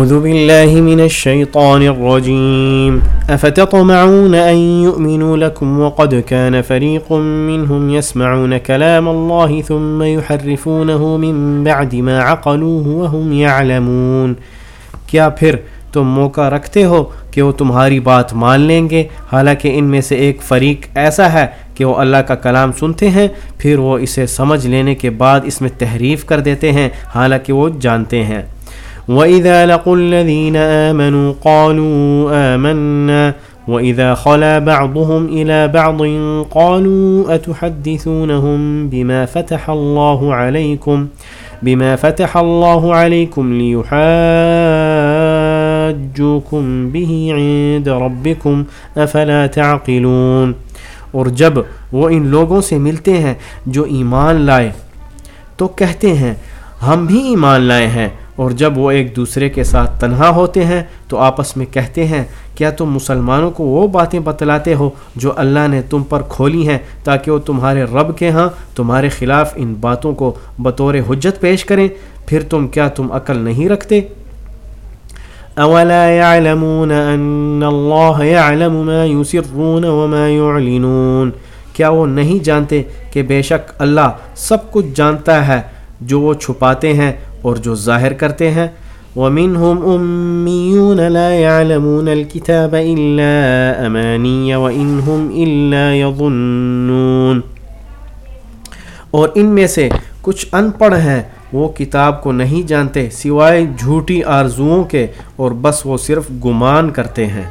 أعوذ بالله من الشيطان الرجيم. أفتطمعون أن يؤمنوا لكم وقد كان فريق منهم يسمعون كلام الله ثم يحرفونه من بعد ما عقلوه وهم يعلمون. کیا پھر تم موقع رکھتے ہو کہ وہ تمہاری بات مان لیں گے؟ حالانکہ ان میں سے ایک فریق ایسا ہے کہ وہ اللہ کا کلام سنتے ہیں، پھر وہ اسے سمجھ لینے کے بعد اس میں تحریف کر دیتے ہیں، حالانکہ وہ جانتے ہیں۔ وَإِذَا لَقُوا الَّذِينَ آمَنُوا قَالُوا آمَنَّا وَإِذَا خَلَا بَعْضُهُمْ إِلَى بَعْضٍ قَالُوا أَتُحَدِّثُونَهُمْ بِمَا فَتَحَ اللَّهُ عَلَيْكُمْ بما فتح الله عليكم ليحاجوكم به عند ربكم افلا تعقلون اور جب وہ ان لوگوں سے ملتے ہیں جو ایمان لائے تو کہتے ہیں، ہم بھی ایمان لائے ہیں۔ اور جب وہ ایک دوسرے کے ساتھ تنہا ہوتے ہیں تو آپس میں کہتے ہیں، کیا تم مسلمانوں کو وہ باتیں بتلاتے ہو جو اللہ نے تم پر کھولی ہیں تاکہ وہ تمہارے رب کے ہاں تمہارے خلاف ان باتوں کو بطور حجت پیش کریں؟ پھر تم کیا تم عقل نہیں رکھتے؟ اولا يعلمون ان الله يعلم ما يسرون وما يعلنون کیا وہ نہیں جانتے کہ بے شک اللہ سب کچھ جانتا ہے جو وہ چھپاتے ہیں اور جو ظاہر کرتے ہیں، ومنهم أميون لا يعلمون الكتاب إلا أماني وإنهم إلا يظنون۔ اور ان میں سے کچھ ان پڑھ ہیں، وہ کتاب کو نہیں جانتے سوائے جھوٹی آرزوؤں کے اور بس وہ صرف گمان کرتے ہیں۔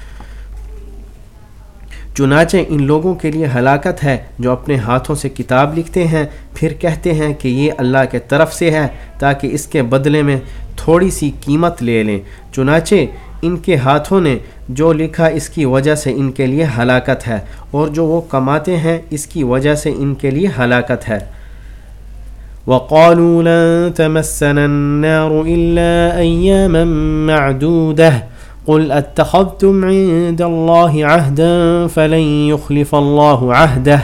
چنانچہ ان لوگوں کے لیے ہلاکت ہے جو اپنے ہاتھوں سے کتاب لکھتے ہیں، پھر کہتے ہیں کہ یہ اللہ کے طرف سے ہے تاکہ اس کے بدلے میں تھوڑی سی قیمت لے لیں۔ چنانچہ ان کے ہاتھوں نے جو لکھا اس کی وجہ سے ان کے لیے ہلاکت ہے اور جو وہ کماتے ہیں اس کی وجہ سے ان کے لیے ہلاکت ہے۔ وقالوا لن تمسنا النار إلا أياما معدودة۔ قل اتخذتم عند الله عهدا فلن يخلف الله عهده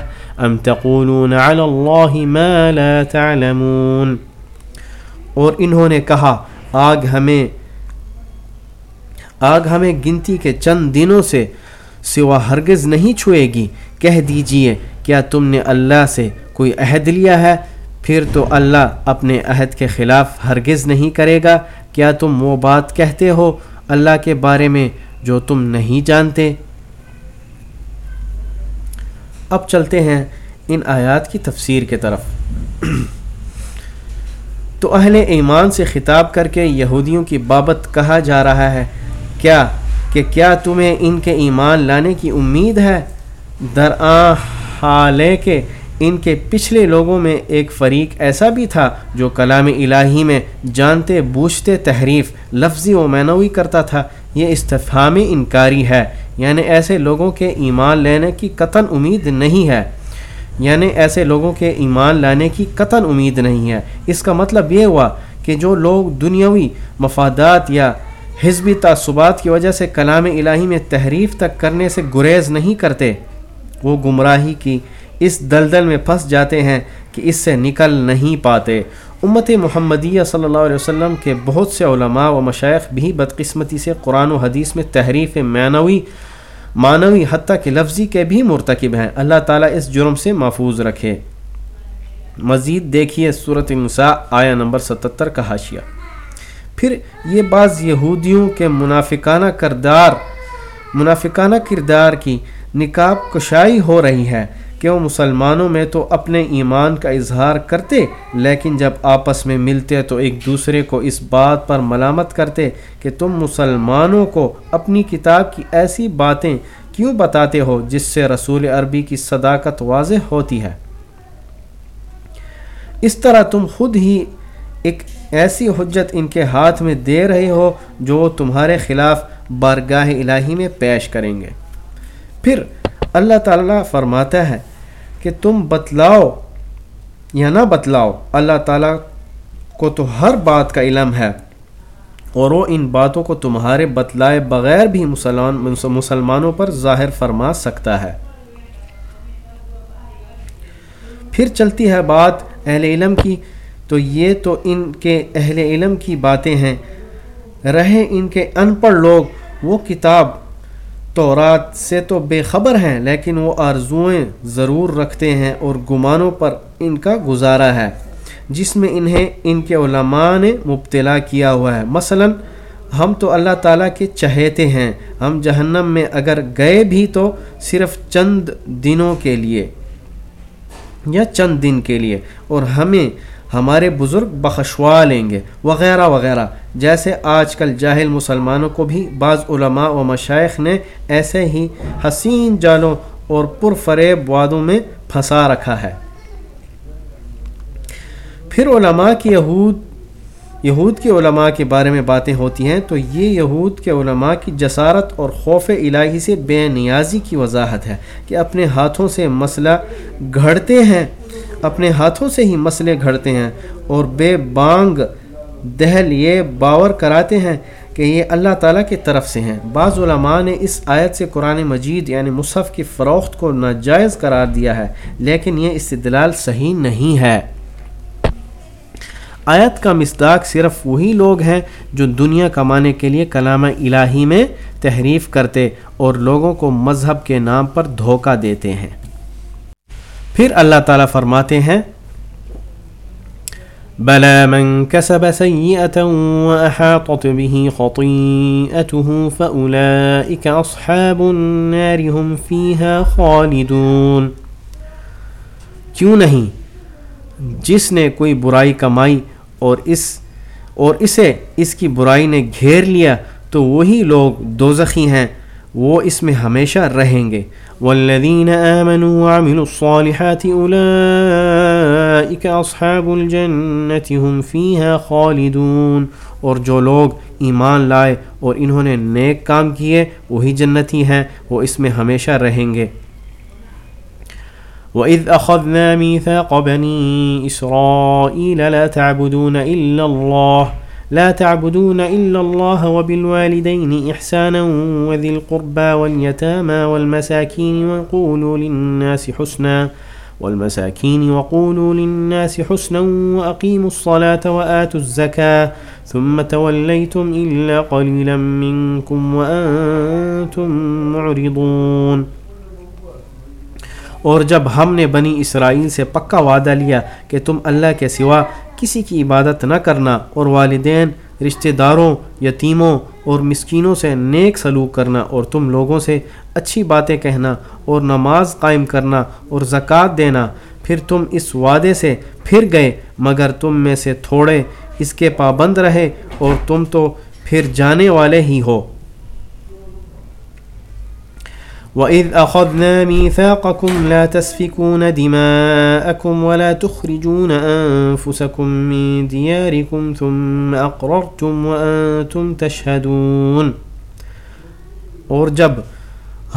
أم تقولون على الله ما لا تعلمون اور انہوں نے کہا، آگ ہمیں آگ ہمیں گنتی کے چند دنوں سے سوا ہرگز نہیں چھوئے گی۔ کہہ دیجیے، کیا تم نے اللہ سے کوئی عہد لیا ہے؟ پھر تو اللہ اپنے عہد کے خلاف ہرگز نہیں کرے گا۔ کیا تم وہ بات کہتے ہو؟ اللہ کے بارے میں جو تم نہیں جانتے۔ اب چلتے ہیں ان آیات کی تفسیر کے طرف۔ تو اہل ایمان سے خطاب کر کے یہودیوں کی بابت کہا جا رہا ہے، کیا کہ کیا تمہیں ان کے ایمان لانے کی امید ہے؟ درآں حالے کہ ان کے پچھلے لوگوں میں ایک فریق ایسا بھی تھا جو کلام الہی میں جانتے بوجھتے تحریف لفظی و معنوی کرتا تھا۔ یہ استفہامی انکاری ہے۔ یعنی ایسے لوگوں کے ایمان لینے کی قطن امید نہیں ہے۔ یعنی ایسے لوگوں کے ایمان لانے کی قطن امید نہیں ہے۔ اس کا مطلب یہ ہوا کہ جو لوگ دنیاوی مفادات یا حزبی تعصبات کی وجہ سے کلام الہی میں تحریف تک کرنے سے گریز نہیں کرتے، وہ گمراہی کی اس دلدل میں پھنس جاتے ہیں کہ اس سے نکل نہیں پاتے۔ امت محمدیہ صلی اللہ علیہ وسلم کے بہت سے علماء و مشائق بھی بدقسمتی سے قرآن و حدیث میں تحریف معنوی معنوی حتیٰ کہ لفظی کے بھی مرتکب ہیں۔ اللہ تعالیٰ اس جرم سے محفوظ رکھے۔ مزید دیکھیے صورت نساء آیا نمبر ستتر کا حاشیہ۔ پھر یہ بعض یہودیوں کے منافقانہ کردار منافقانہ کردار کی نکاب کشائی ہو رہی ہے۔ کہ وہ مسلمانوں میں تو اپنے ایمان کا اظہار کرتے، لیکن جب آپس میں ملتے تو ایک دوسرے کو اس بات پر ملامت کرتے کہ تم مسلمانوں کو اپنی کتاب کی ایسی باتیں کیوں بتاتے ہو جس سے رسول عربی کی صداقت واضح ہوتی ہے۔ اس طرح تم خود ہی ایک ایسی حجت ان کے ہاتھ میں دے رہے ہو جو تمہارے خلاف بارگاہ الہی میں پیش کریں گے۔ پھر اللہ تعالیٰ فرماتا ہے کہ تم بتلاؤ یا نہ بتلاؤ، اللہ تعالیٰ کو تو ہر بات کا علم ہے۔ اور وہ ان باتوں کو تمہارے بتلائے بغیر بھی مسلمان مسلمانوں پر ظاہر فرما سکتا ہے۔ پھر چلتی ہے بات اہل علم کی۔ تو یہ تو ان کے اہل علم کی باتیں ہیں۔ رہے ان کے ان پڑھ لوگ۔ وہ کتاب تو رات سے تو بے خبر ہیں، لیکن وہ آرزوئیں ضرور رکھتے ہیں اور گمانوں پر ان کا گزارا ہے، جس میں انہیں ان کے علماء نے مبتلا کیا ہوا ہے۔ مثلا، ہم تو اللہ تعالیٰ کے چہیتے ہیں، ہم جہنم میں اگر گئے بھی تو صرف چند دنوں کے لیے یا چند دن کے لیے، اور ہمیں ہمارے بزرگ بخشوا لیں گے، وغیرہ وغیرہ۔ جیسے آج کل جاہل مسلمانوں کو بھی بعض علماء و مشائق نے ایسے ہی حسین جالوں اور پرفریب وادوں میں پھنسا رکھا ہے۔ پھر علماء کی یہود یہود کے علماء کے بارے میں باتیں ہوتی ہیں تو یہ یہود کے علماء کی جسارت اور خوف الہی سے بے نیازی کی وضاحت ہے کہ اپنے ہاتھوں سے مسئلہ گھڑتے ہیں۔ اپنے ہاتھوں سے ہی مسئلے گھڑتے ہیں اور بے بانگ دہل یہ باور کراتے ہیں کہ یہ اللہ تعالیٰ کی طرف سے ہیں۔ بعض علماء نے اس آیت سے قرآن مجید یعنی مصحف کی فروخت کو ناجائز قرار دیا ہے، لیکن یہ استدلال صحیح نہیں ہے۔ آیت کا مصداق صرف وہی لوگ ہیں جو دنیا کمانے کے لیے کلام الہی میں تحریف کرتے اور لوگوں کو مذہب کے نام پر دھوکہ دیتے ہیں۔ پھر اللہ تعالیٰ فرماتے ہیں، بلا من كسب سيئة وأحاطت به خطيئته فأولئك أصحاب النار هم فيها خالدون کیوں نہیں؟ جس نے کوئی برائی کمائی اور اس، اور اسے، اس کی برائی نے گھیر لیا تو وہی لوگ دوزخی ہیں۔ وہ اس میں ہمیشہ رہیں گے۔ والذین آمنوا وعملوا الصالحات اولئیک اصحاب الجنت هم فیها خالدون۔ اور جو لوگ ایمان لائے اور انہوں نے نیک کام کیے، وہی جنتی ہیں، وہ اس میں ہمیشہ رہیں گے۔ وَإِذْ أَخَذْنَا مِيثَاقَ بَنِي إِسْرَائِيلَ لَا تَعْبُدُونَ إِلَّا اللَّهَ لا تعبدون إلا الله وبالوالدين إحسانا وذي القربى واليتامى والمساكين وقولوا للناس حسنا، والمساكين وقولوا للناس حسنا وأقيموا الصلاة وآتوا الزكاة. ثم توليتم إلا قليلا منكم وأنتم معرضون. اور جب ہم نے بنی اسرائیل سے پکا وعدہ لیا کہ تم اللہ کے سوا کسی کی عبادت نہ کرنا اور والدین، رشتہ داروں، یتیموں اور مسکینوں سے نیک سلوک کرنا اور تم لوگوں سے اچھی باتیں کہنا اور نماز قائم کرنا اور زکوٰۃ دینا، پھر تم اس وعدے سے پھر گئے، مگر تم میں سے تھوڑے اس کے پابند رہے اور تم تو پھر جانے والے ہی ہو۔ وَإِذْ أَخَذْنَا مِيثَاقَكُمْ لَا تَسْفِكُونَ دِمَاءَكُمْ وَلَا تُخْرِجُونَ أَنفُسَكُمْ مِنْ دِيَارِكُمْ ثُمَّ أَقْرَرْتُمْ وَأَنْتُمْ تَشْهَدُونَ۔ اور جب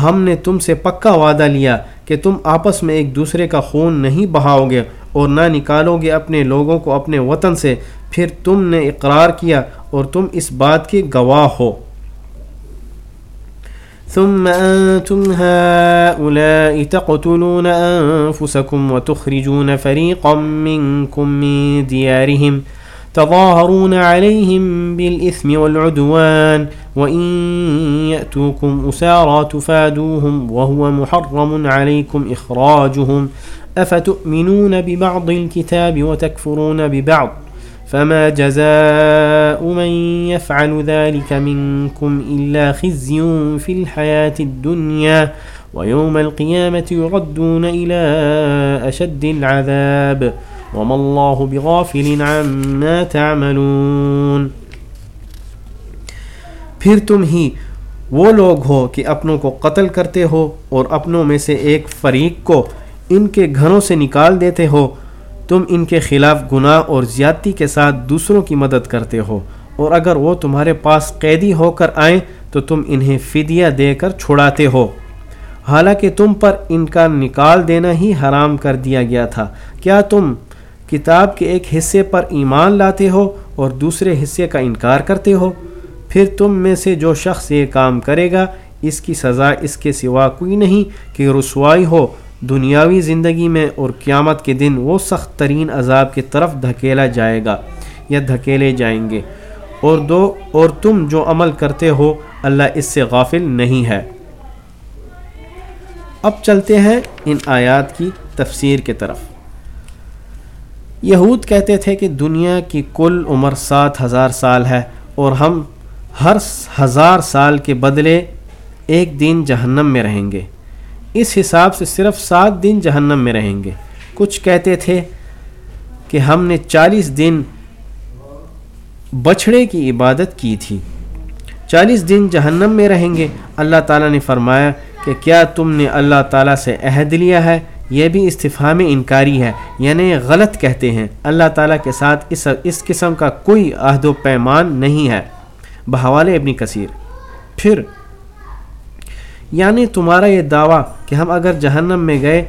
ہم نے تم سے پکا وعدہ لیا کہ تم آپس میں ایک دوسرے کا خون نہیں بہاؤ گے اور نہ نکالو گے اپنے لوگوں کو اپنے وطن سے، پھر تم نے اقرار کیا اور تم اس بات کے گواہ ہو۔ ثم أنتم هؤلاء تقتلون أنفسكم وتخرجون فريقا منكم من ديارهم تظاهرون عليهم بالإثم والعدوان وإن يأتوكم أسارا تفادوهم وهو محرم عليكم إخراجهم أفتؤمنون ببعض الكتاب وتكفرون ببعض فما جزاء من يفعل ذلك منكم إلا خزي في الحياة الدنيا ويوم القيامة يردون إلى أشد العذاب وما الله بغافل عما تعملون پھر تم ہی وہ لوگ ہو کہ اپنوں کو قتل کرتے ہو اور اپنوں میں سے ایک فریق کو ان کے گھروں سے نکال دیتے ہو تم ان کے خلاف گناہ اور زیادتی کے ساتھ دوسروں کی مدد کرتے ہو۔ اور اگر وہ تمہارے پاس قیدی ہو کر آئیں، تو تم انہیں فدیہ دے کر چھڑاتے ہو۔ حالانکہ تم پر ان کا نکال دینا ہی حرام کر دیا گیا تھا۔ کیا تم کتاب کے ایک حصے پر ایمان لاتے ہو اور دوسرے حصے کا انکار کرتے ہو؟ پھر تم میں سے جو شخص یہ کام کرے گا، اس کی سزا اس کے سوا کوئی نہیں کہ رسوائی ہو۔ دنیاوی زندگی میں اور قیامت کے دن وہ سخت ترین عذاب کی طرف دھکیلا جائے گا یا دھکیلے جائیں گے۔ اور دو، اور تم جو عمل کرتے ہو، اللہ اس سے غافل نہیں ہے۔ اب چلتے ہیں ان آیات کی تفسیر کے طرف۔ یہود کہتے تھے کہ دنیا کی کل عمر سات ہزار سال ہے اور ہم ہر ہزار سال کے بدلے ایک دن جہنم میں رہیں گے۔ اس حساب سے صرف سات دن جہنم میں رہیں گے۔ کچھ کہتے تھے کہ ہم نے چالیس دن بچھڑے کی عبادت کی تھی۔ چالیس دن جہنم میں رہیں گے۔ اللہ تعالیٰ نے فرمایا کہ کیا تم نے اللہ تعالیٰ سے عہد لیا ہے؟ یہ بھی استفہام انکاری ہے یعنی غلط کہتے ہیں۔ اللہ تعالیٰ کے ساتھ اس اس قسم کا کوئی عہد و پیمان نہیں ہے۔ بحوال ابن کثیر۔ پھر یعنی تمہارا یہ دعویٰ کہ ہم اگر جہنم میں گئے،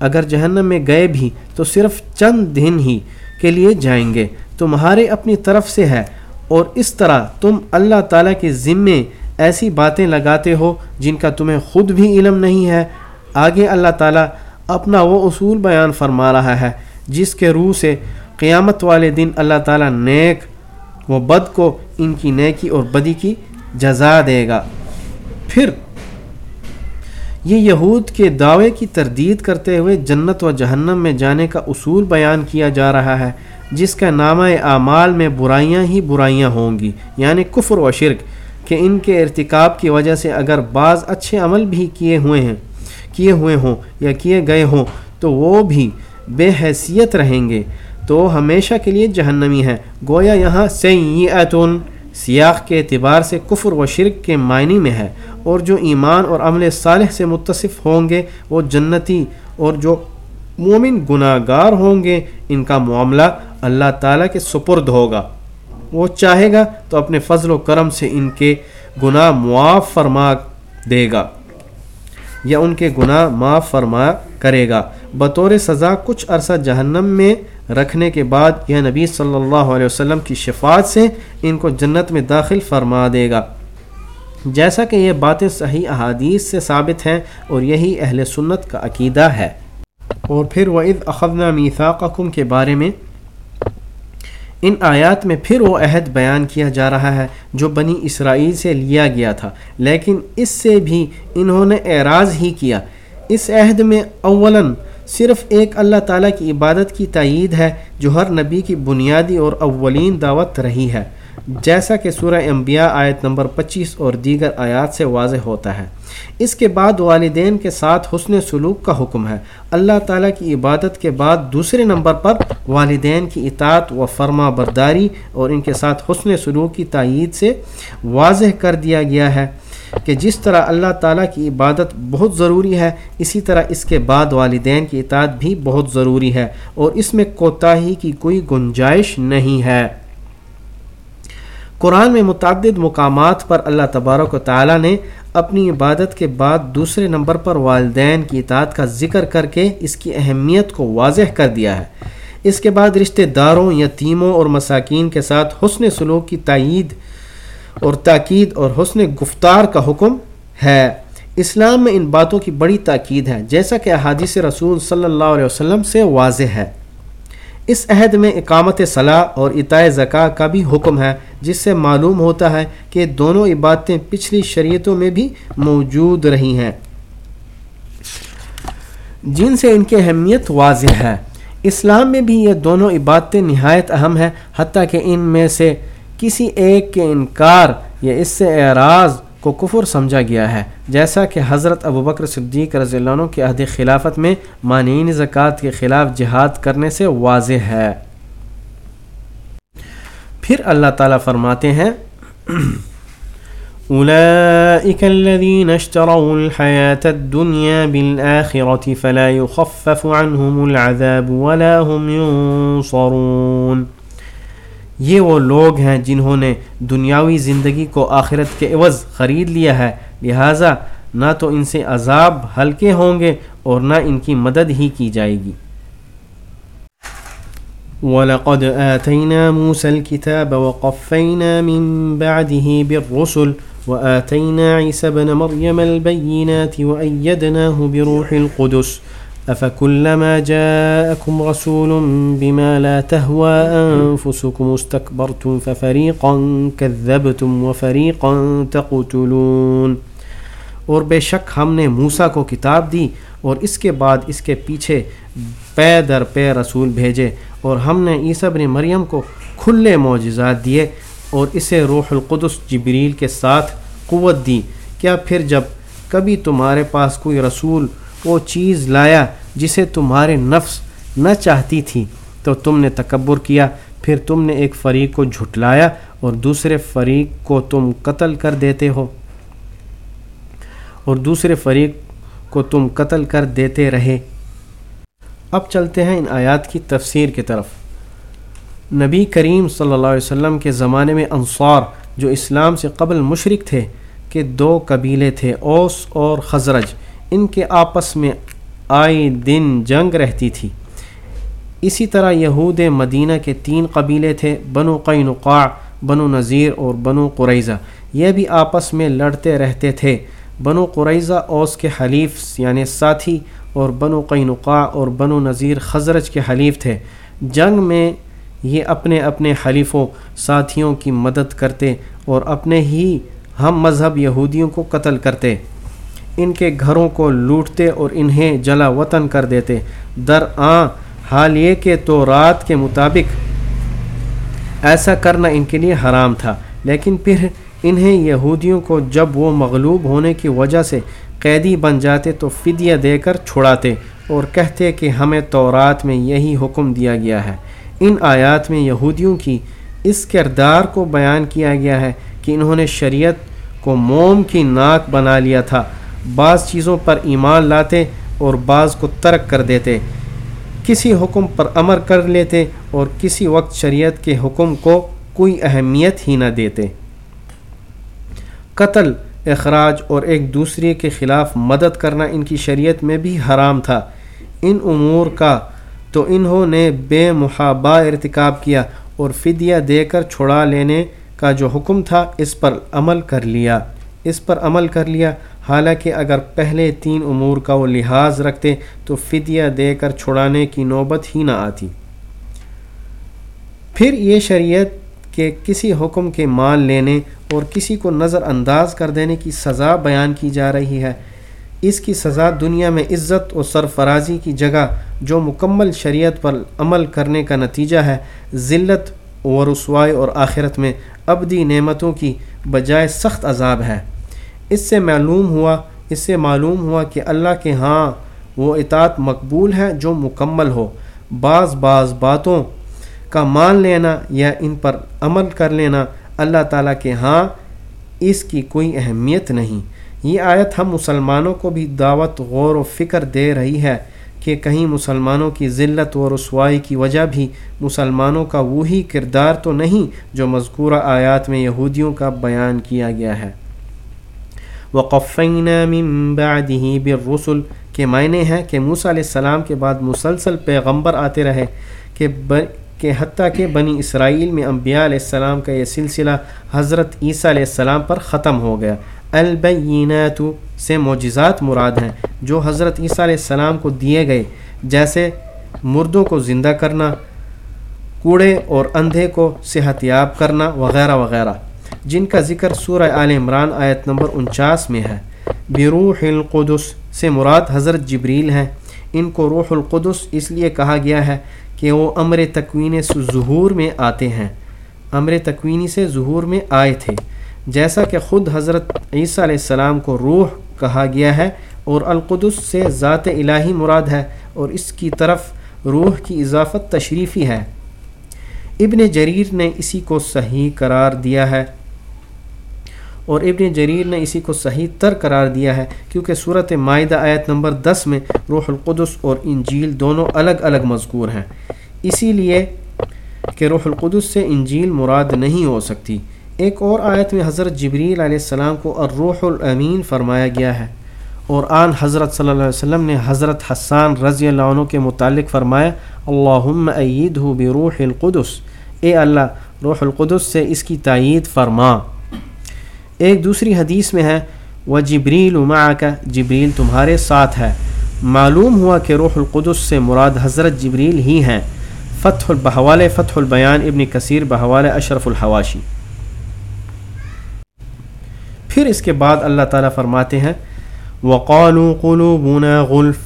اگر جہنم میں گئے بھی تو صرف چند دن ہی کے لیے جائیں گے۔ تمہارے اپنی طرف سے ہے اور اس طرح تم اللہ تعالیٰ کے ذمے ایسی باتیں لگاتے ہو جن کا تمہیں خود بھی علم نہیں ہے۔ آگے اللہ تعالیٰ اپنا وہ اصول بیان فرما رہا ہے جس کے روح سے قیامت والے دن اللہ تعالیٰ نیک و بد کو ان کی نیکی اور بدی کی جزا دے گا۔ پھر یہ یہود کے دعوے کی تردید کرتے ہوئے جنت و جہنم میں جانے کا اصول بیان کیا جا رہا ہے، جس کا نامہ اعمال میں برائیاں ہی برائیاں ہوں گی یعنی کفر و شرک، کہ ان کے ارتکاب کی وجہ سے اگر بعض اچھے عمل بھی کیے ہوئے ہیں، کیے ہوئے ہوں یا کیے گئے ہوں، تو وہ بھی بے حیثیت رہیں گے۔ تو ہمیشہ کے لیے جہنمی ہے گویا یہاں سیئتن سیاق کے اعتبار سے کفر و شرک کے معنی میں ہے اور جو ایمان اور عمل صالح سے متصف ہوں گے، وہ جنتی اور جو مومن گناہ گار ہوں گے، ان کا معاملہ اللہ تعالیٰ کے سپرد ہوگا۔ وہ چاہے گا تو اپنے فضل و کرم سے ان کے گناہ معاف فرما دے گا یا ان کے گناہ معاف فرما کرے گا۔ بطور سزا کچھ عرصہ جہنم میں رکھنے کے بعد یہ نبی صلی اللہ علیہ وسلم کی شفاعت سے ان کو جنت میں داخل فرما دے گا۔ جیسا کہ یہ باتیں صحیح احادیث سے ثابت ہیں اور یہی اہل سنت کا عقیدہ ہے۔ اور پھر وعد اخذنا میثاقکم کے بارے میں ان آیات میں پھر وہ عہد بیان کیا جا رہا ہے جو بنی اسرائیل سے لیا گیا تھا۔ لیکن اس سے بھی انہوں نے اعراض ہی کیا۔ اس عہد میں اولاً صرف ایک اللہ تعالیٰ کی عبادت کی تائید ہے جو ہر نبی کی بنیادی اور اولین دعوت رہی ہے۔ جیسا کہ سورہ انبیاء آیت نمبر پچیس اور دیگر آیات سے واضح ہوتا ہے۔ اس کے بعد والدین کے ساتھ حسن سلوک کا حکم ہے۔ اللہ تعالیٰ کی عبادت کے بعد دوسرے نمبر پر والدین کی اطاعت و فرما برداری اور ان کے ساتھ حسن سلوک کی تائید سے واضح کر دیا گیا ہے۔ کہ جس طرح اللہ تعالیٰ کی عبادت بہت ضروری ہے، اسی طرح اس کے بعد والدین کی اطاعت بھی بہت ضروری ہے، اور اس میں کوتاہی کی کوئی گنجائش نہیں ہے۔ قرآن میں متعدد مقامات پر اللہ تبارک و تعالیٰ نے اپنی عبادت کے بعد دوسرے نمبر پر والدین کی اطاعت کا ذکر کر کے اس کی اہمیت کو واضح کر دیا ہے۔ اس کے بعد رشتہ داروں، یتیموں اور مساکین کے ساتھ حسن سلوک کی تائید اور تاکید اور حسن گفتار کا حکم ہے۔ اسلام میں ان باتوں کی بڑی تاکید ہے، جیسا کہ احادیث رسول صلی اللہ علیہ وسلم سے واضح ہے۔ اس عہد میں اقامت صلاح اور اطاع زکا کا بھی حکم ہے، جس سے معلوم ہوتا ہے کہ دونوں عبادتیں پچھلی شریعتوں میں بھی موجود رہی ہیں۔ جن سے ان کی اہمیت واضح ہے۔ اسلام میں بھی یہ دونوں عبادتیں نہایت اہم ہیں، حتیٰ کہ ان میں سے کسی ایک کے انکار یا اس سے اعراض کو کفر سمجھا گیا ہے، جیسا کہ حضرت ابو بکر صدیق رضی اللہ عنہ کے عہد خلافت میں مانین زکوٰۃ کے خلاف جہاد کرنے سے واضح ہے۔ پھر اللہ تعالیٰ فرماتے ہیں أولئك الذين اشتروا الحياة الدنيا بالآخرة فلا يخفف عنهم العذاب ولا هم ينصرون یہ وہ لوگ ہیں جنہوں نے دنیاوی زندگی کو آخرت کے عوض خرید لیا ہے۔ لہٰذا نہ تو ان سے عذاب ہلکے ہوں گے اور نہ ان کی مدد ہی کی جائے گی۔ ولقد آتينا موسى الكتاب وقفينا من بعده بالرسل وآتينا عيسى بن مريم البينات وأيدناه بروح القدس أفكلما جاءكم رسول بما لا تهوى أنفسكم استكبرتم ففريقا كذبتم وفريقا تقتلون۔ اور بے شک ہم نے موسا کو کتاب دی اور اس کے بعد اس کے پیچھے پے در پے رسول بھیجے اور ہم نے عیسیٰ بن مریم کو کھلے معجزات دیے اور اسے روح القدس جبریل کے ساتھ قوت دی۔ کیا پھر جب کبھی تمہارے پاس کوئی رسول وہ چیز لایا جسے تمہارے نفس نہ چاہتی تھی، تو تم نے تکبر کیا، پھر تم نے ایک فریق کو جھٹلایا اور دوسرے فریق کو تم قتل کر دیتے ہو۔ اور دوسرے فریق کو تم قتل کر دیتے رہے۔ اب چلتے ہیں ان آیات کی تفسیر کی طرف۔ نبی کریم صلی اللہ علیہ وسلم کے زمانے میں انصار جو اسلام سے قبل مشرق تھے، کہ دو قبیلے تھے، اوس اور خزرج۔ ان کے آپس میں آئی دن جنگ رہتی تھی۔ اسی طرح یہود مدینہ کے تین قبیلے تھے، بنو قینقاع، بنو نذیر اور بنو قریضہ یہ بھی آپس میں لڑتے رہتے تھے۔ بنو قریضہ اوس کے حلیف یعنی ساتھی، اور بنو قینقاع اور بنو نذیر خزرج کے حلیف تھے۔ جنگ میں یہ اپنے اپنے حلیف و ساتھیوں کی مدد کرتے اور اپنے ہی ہم مذہب یہودیوں کو قتل کرتے۔ ان کے گھروں کو لوٹتے اور انہیں جلا وطن کر دیتے۔ در آں، حال یہ کہ تو رات کے مطابق ایسا کرنا ان کے لیے حرام تھا۔ لیکن پھر انہیں یہودیوں کو جب وہ مغلوب ہونے کی وجہ سے قیدی بن جاتے تو فدیہ دے کر چھڑاتے اور کہتے کہ ہمیں تورات میں یہی حکم دیا گیا ہے۔ ان آیات میں یہودیوں کی اس کردار کو بیان کیا گیا ہے کہ انہوں نے شریعت کو موم کی ناک بنا لیا تھا۔ بعض چیزوں پر ایمان لاتے اور بعض کو ترک کر دیتے۔ کسی حکم پر امر کر لیتے اور کسی وقت شریعت کے حکم کو کوئی اہمیت ہی نہ دیتے۔ قتل، اخراج اور ایک دوسرے کے خلاف مدد کرنا ان کی شریعت میں بھی حرام تھا۔ ان امور کا تو انہوں نے بے محابہ ارتکاب کیا اور فدیہ دے کر چھڑا لینے کا جو حکم تھا اس پر عمل کر لیا۔ اس پر عمل کر لیا۔ حالانکہ اگر پہلے تین امور کا وہ لحاظ رکھتے تو فدیہ دے کر چھڑانے کی نوبت ہی نہ آتی۔ پھر یہ شریعت کہ کسی حکم کے مال لینے اور کسی کو نظر انداز کر دینے کی سزا بیان کی جا رہی ہے۔ اس کی سزا دنیا میں عزت و سرفرازی کی جگہ جو مکمل شریعت پر عمل کرنے کا نتیجہ ہے، ذلت و رسوائی اور آخرت میں ابدی نعمتوں کی بجائے سخت عذاب ہے۔ اس سے معلوم ہوا، اس سے معلوم ہوا کہ اللہ کے ہاں وہ اطاعت مقبول ہے جو مکمل ہو۔ بعض بعض باتوں کا مان لینا یا ان پر عمل کر لینا اللہ تعالیٰ کے ہاں اس کی کوئی اہمیت نہیں۔ یہ آیت ہم مسلمانوں کو بھی دعوت، غور و فکر دے رہی ہے کہ کہیں مسلمانوں کی ذلت و رسوائی کی وجہ بھی مسلمانوں کا وہی کردار تو نہیں جو مذکورہ آیات میں یہودیوں کا بیان کیا گیا ہے۔ وقفین من بعده بالرسل کے معنی ہے کہ موسیٰ علیہ السلام کے بعد مسلسل پیغمبر آتے رہے کہ کہ حتیٰ کہ بنی اسرائیل میں انبیاء علیہ السلام کا یہ سلسلہ حضرت عیسیٰ علیہ السلام پر ختم ہو گیا۔ البینات سے معجزات مراد ہیں جو حضرت عیسیٰ علیہ السلام کو دیے گئے، جیسے مردوں کو زندہ کرنا، کوڑے اور اندھے کو صحت یاب کرنا وغیرہ وغیرہ۔ جن کا ذکر سورہ آل عمران آیت نمبر انچاس میں ہے۔ بروح القدس سے مراد حضرت جبریل ہیں۔ ان کو روح القدس اس لیے کہا گیا ہے کہ وہ امر تکوین سے ظہور میں آتے ہیں۔ امر تکوینی سے ظہور میں آئے تھے۔ جیسا کہ خود حضرت عیسیٰ علیہ السلام کو روح کہا گیا ہے اور القدس سے ذات الہی مراد ہے اور اس کی طرف روح کی اضافت تشریفی ہے۔ ابن جریر نے اسی کو صحیح قرار دیا ہے۔ اور ابن جریر نے اسی کو صحیح تر قرار دیا ہے کیونکہ صورت معاہدہ آیت نمبر دس میں روح القدس اور انجیل دونوں الگ الگ مذکور ہیں۔ اسی لیے کہ روح القدس سے انجیل مراد نہیں ہو سکتی۔ ایک اور آیت میں حضرت جبریل علیہ السلام کو الروح الامین فرمایا گیا ہے۔ اور آن حضرت صلی اللہ علیہ وسلم نے حضرت حسان رضی اللہ عنہ کے متعلق فرمایا، اللہم عید ہو بروح القدس۔ اے اللہ، روح القدس سے اس کی تائید فرما۔ ایک دوسری حدیث میں ہے وہ جبریل عما کا جبریل تمہارے ساتھ ہے۔ معلوم ہوا کہ روح القدس سے مراد حضرت جبریل ہی ہیں۔ فتح البحوال فتح البیان، ابن کثیر بحوال اشرف الحواشی۔ پھر اس کے بعد اللہ تعالیٰ فرماتے ہیں، وقالوا قلوبنا غلف،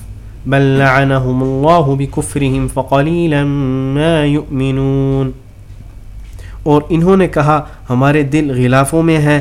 بل لعنهم الله بكفرهم فقليلا ما يؤمنون۔ اور انہوں نے کہا، ہمارے دل غلافوں میں ہیں۔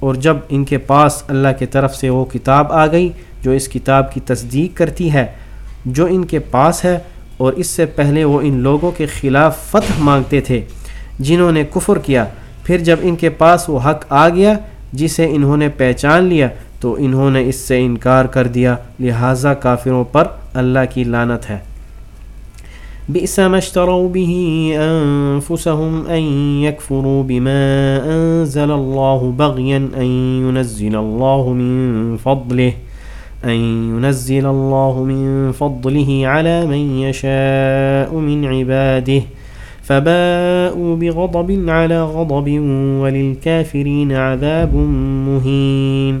اور جب ان کے پاس اللہ کے طرف سے وہ کتاب آ گئی جو اس کتاب کی تصدیق کرتی ہے، جو ان کے پاس ہے، اور اس سے پہلے وہ ان لوگوں کے خلاف فتح مانگتے تھے، جنہوں نے کفر کیا۔ پھر جب ان کے پاس وہ حق آ گیا جسے انہوں نے پہچان لیا، تو انہوں نے اس سے انکار کر دیا۔ لہٰذا کافروں پر اللہ کی لانت ہے۔ بئس ما اشتروا به أنفسهم أن يكفروا بما أنزل الله بغيا أن ينزل الله من فضله، أن ينزل الله من فضله على من يشاء من عباده، فباءوا بغضب على غضب وللكافرين عذاب مهين۔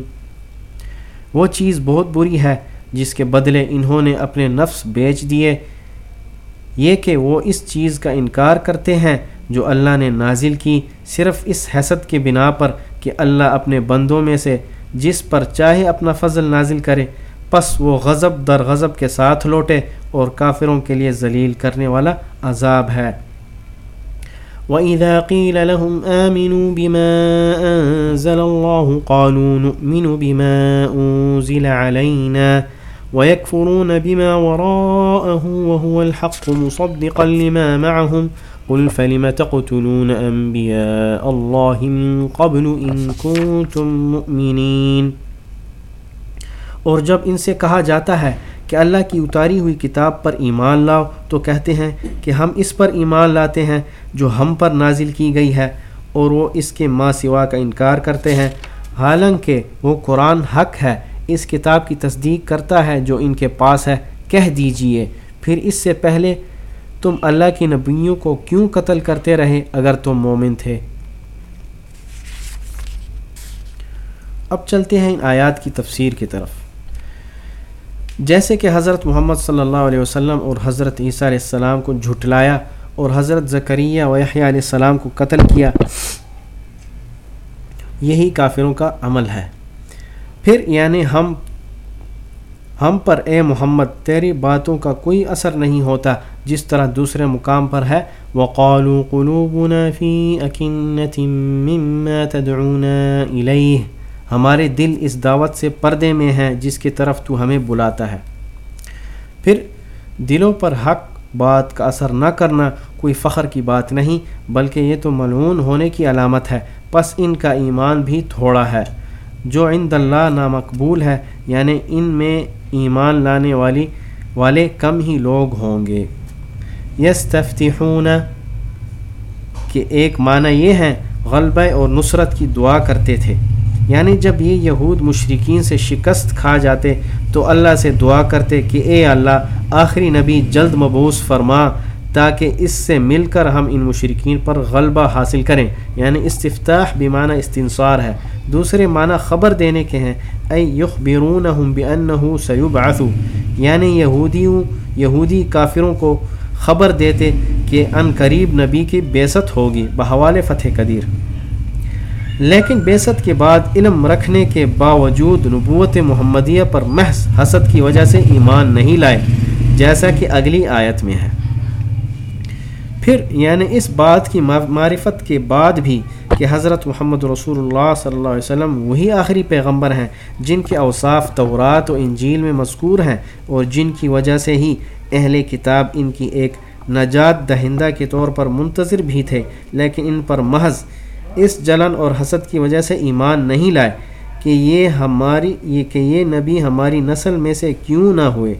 وہ چیز بہت بری ہے جس کے بدلے انہوں نے اپنے نفس بیچ دیے۔ یہ کہ وہ اس چیز کا انکار کرتے ہیں جو اللہ نے نازل کی صرف اس حسد کے بنا پر کہ اللہ اپنے بندوں میں سے جس پر چاہے اپنا فضل نازل کرے، پس وہ غضب در غضب کے ساتھ لوٹے اور کافروں کے لیے ذلیل کرنے والا عذاب ہے۔ وَإِذَا قِيلَ لَهُمْ آمِنُوا بِمَا أَنزَلَ اللَّهُ قَالُوا نُؤْمِنُ بِمَا أُنزِلَ عَلَيْنَا وَيَكْفُرُونَ بِمَا وَرَاءَهُ وَهُوَ الْحَقُّ مُصَدِّقًا لِمَا مَعَهُمْ. قل فلم تقتلون انبیاء اللہ من قبل ان کنتم مؤمنین اور جب ان سے کہا جاتا ہے کہ اللہ کی اتاری ہوئی کتاب پر ایمان لاؤ، تو کہتے ہیں کہ ہم اس پر ایمان لاتے ہیں جو ہم پر نازل کی گئی ہے، اور وہ اس کے ماں سوا کا انکار کرتے ہیں۔ حالانکہ وہ قرآن حق ہے اس کتاب کی تصدیق کرتا ہے جو ان کے پاس ہے، کہہ دیجیے۔ پھر اس سے پہلے تم اللہ کی نبیوں کو کیوں قتل کرتے رہے اگر تم مومن تھے؟ اب چلتے ہیں ان آیات کی تفسیر کی طرف۔ جیسے کہ حضرت محمد صلی اللہ علیہ وسلم اور حضرت عیسیٰ علیہ السلام کو جھٹلایا اور حضرت زکریہ و یحییٰ علیہ السلام کو قتل کیا، یہی کافروں کا عمل ہے۔ پھر یعنی ہم ہم پر اے محمد، تیری باتوں کا کوئی اثر نہیں ہوتا جس طرح دوسرے مقام پر ہے۔ وقالوا قلوبنا في أكنة مما تدعونا إليه ہمارے دل اس دعوت سے پردے میں ہیں جس کی طرف تو ہمیں بلاتا ہے۔ پھر دلوں پر حق بات کا اثر نہ کرنا کوئی فخر کی بات نہیں، بلکہ یہ تو ملعون ہونے کی علامت ہے۔ پس ان کا ایمان بھی تھوڑا ہے۔ جو عند اللہ نامقبول ہے یعنی ان میں ایمان لانے والی، والے کم ہی لوگ ہوں گے۔ یس تفتیحون کہ ایک معنی یہ ہے، غلبہ اور نصرت کی دعا کرتے تھے۔ یعنی جب یہ یہود مشرقین سے شکست کھا جاتے، تو اللہ سے دعا کرتے کہ اے اللہ، آخری نبی جلد مبوس فرما تاکہ اس سے مل کر ہم ان مشرقین پر غلبہ حاصل کریں۔ یعنی استفتاح بھی استنصار ہے۔ دوسرے معنی خبر دینے کے ہیں اے یخبرونہم بانہو سیبعثو۔ یعنی یہودیوں، یہودی کافروں کو خبر دیتے کہ ان قریب نبی کی بیست ہوگی، بحوال فتح قدیر۔ لیکن بیست کے بعد علم رکھنے کے باوجود نبوت محمدیہ پر محض حسد کی وجہ سے ایمان نہیں لائے، جیسا کہ اگلی آیت میں ہے۔ پھر یعنی اس بات کی معرفت کے بعد بھی کہ حضرت محمد رسول اللہ صلی اللہ علیہ وسلم وہی آخری پیغمبر ہیں جن کے اوصاف تورات و انجیل میں مذکور ہیں اور جن کی وجہ سے ہی اہل کتاب ان کی ایک نجات دہندہ کے طور پر منتظر بھی تھے، لیکن ان پر محض اس جلن اور حسد کی وجہ سے ایمان نہیں لائے کہ یہ ہماری، یہ کہ یہ نبی ہماری نسل میں سے کیوں نہ ہوئے۔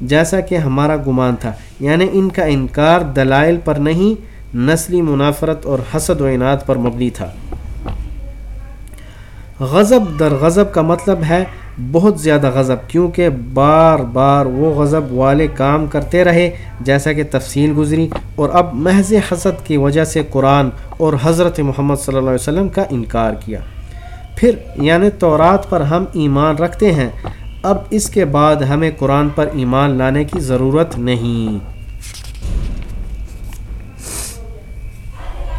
جیسا کہ ہمارا گمان تھا یعنی ان کا انکار دلائل پر نہیں، نسلی منافرت اور حسد و انعت پر مبنی تھا۔ غضب در غضب کا مطلب ہے بہت زیادہ غضب، کیونکہ بار بار وہ غضب والے کام کرتے رہے، جیسا کہ تفصیل گزری۔ اور اب محض حسد کی وجہ سے قرآن اور حضرت محمد صلی اللہ علیہ وسلم کا انکار کیا۔ پھر یعنی تورات پر ہم ایمان رکھتے ہیں اب اس کے بعد ہمیں قرآن پر ایمان لانے کی ضرورت نہیں۔